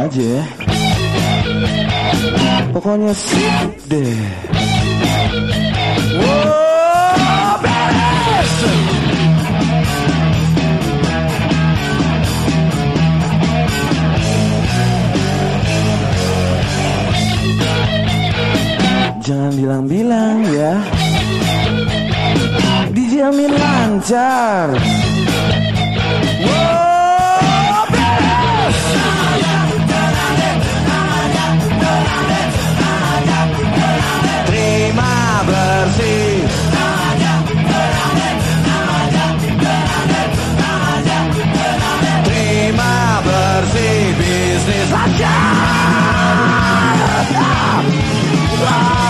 aja ya. Pokoknya sip deh. Jangan bilang-bilang ya. Dijamin lancar lancar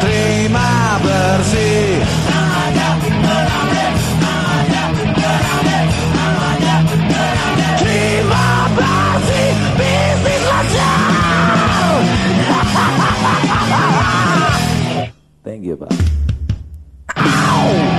terima bersih. Terima bersih bisnis lancar thank you pak. Ow!